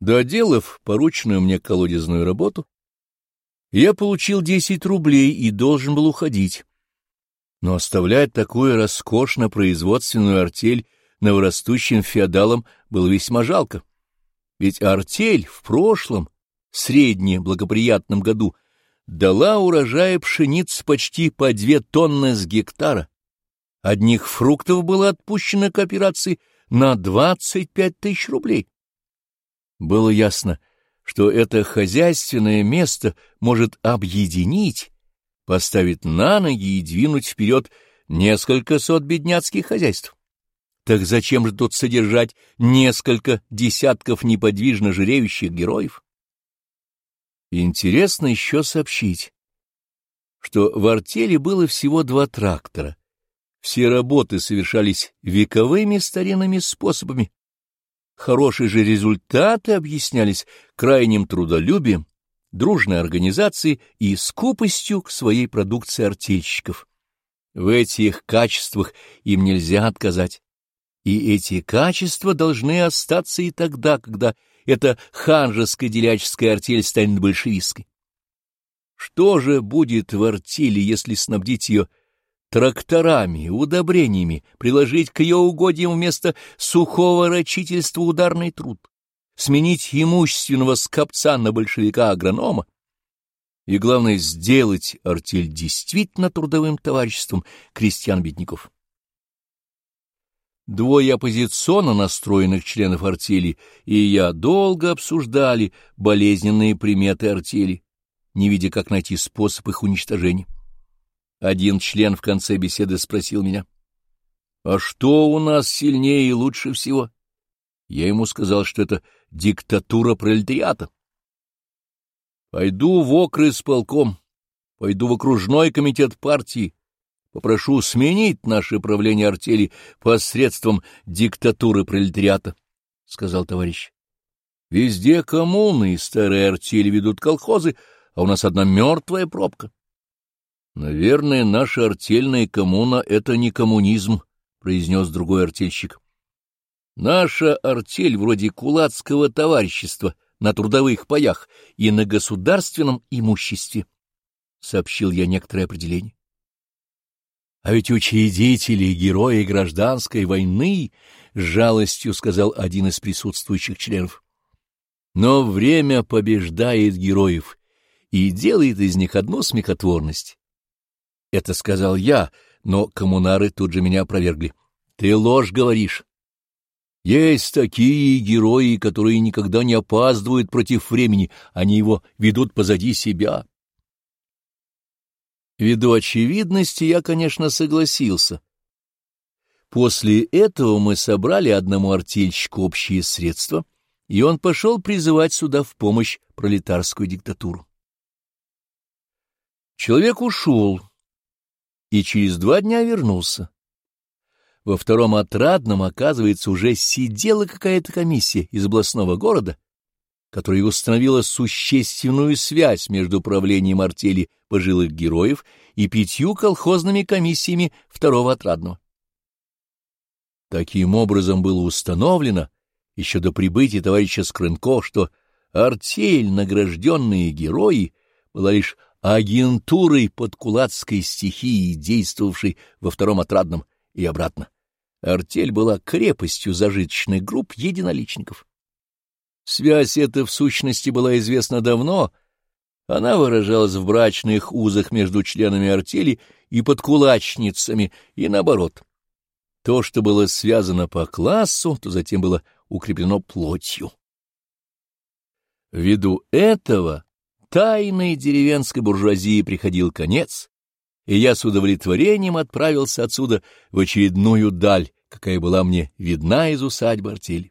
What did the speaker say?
Доделав порученную мне колодезную работу, я получил десять рублей и должен был уходить. Но оставлять такую роскошно-производственную артель новорастущим феодалам было весьма жалко. Ведь артель в прошлом, средне благоприятном году, дала урожая пшениц почти по две тонны с гектара. Одних фруктов было отпущено к операции на двадцать пять тысяч рублей. Было ясно, что это хозяйственное место может объединить, поставить на ноги и двинуть вперед несколько сот бедняцких хозяйств. Так зачем же тут содержать несколько десятков неподвижно жиреющих героев? Интересно еще сообщить, что в артели было всего два трактора. Все работы совершались вековыми старинными способами, Хорошие же результаты объяснялись крайним трудолюбием, дружной организацией и скупостью к своей продукции артельщиков. В этих качествах им нельзя отказать. И эти качества должны остаться и тогда, когда эта ханжеская деляческая артель станет большевистской. Что же будет в артели, если снабдить ее тракторами, удобрениями, приложить к ее угодьям вместо сухого рачительства ударный труд, сменить имущественного скопца на большевика-агронома и, главное, сделать артель действительно трудовым товариществом крестьян-бедняков. Двое оппозиционно настроенных членов артели и я долго обсуждали болезненные приметы артели, не видя, как найти способ их уничтожения. Один член в конце беседы спросил меня, «А что у нас сильнее и лучше всего?» Я ему сказал, что это диктатура пролетариата. Пойду в окры с полком, пойду в окружной комитет партии, попрошу сменить наше правление артели посредством диктатуры пролетариата, — сказал товарищ. Везде коммуны и старые артели ведут колхозы, а у нас одна мертвая пробка. Наверное, наша артельная коммуна — это не коммунизм, — произнес другой артельщик. Наша артель вроде кулацкого товарищества на трудовых паях и на государственном имуществе, — сообщил я некоторое определение. А ведь учредители и герои гражданской войны, — с жалостью сказал один из присутствующих членов. Но время побеждает героев и делает из них одну смехотворность. Это сказал я, но коммунары тут же меня опровергли. Ты ложь говоришь. Есть такие герои, которые никогда не опаздывают против времени, они его ведут позади себя. Ввиду очевидности я, конечно, согласился. После этого мы собрали одному артельщику общие средства, и он пошел призывать сюда в помощь пролетарскую диктатуру. Человек ушел, и через два дня вернулся. Во втором отрадном, оказывается, уже сидела какая-то комиссия из областного города, которая установила существенную связь между правлением артели пожилых героев и пятью колхозными комиссиями второго отрадного. Таким образом было установлено, еще до прибытия товарища Скрынко, что артель, награжденные герои, была лишь агентурой под кулацкой стихией, действовавшей во втором отрадном и обратно. Артель была крепостью зажиточных групп единоличников. Связь эта, в сущности, была известна давно. Она выражалась в брачных узах между членами артели и подкулачницами, и наоборот. То, что было связано по классу, то затем было укреплено плотью. Ввиду этого тайной деревенской буржуазии приходил конец, и я с удовлетворением отправился отсюда в очередную даль, какая была мне видна из усадьбы артели.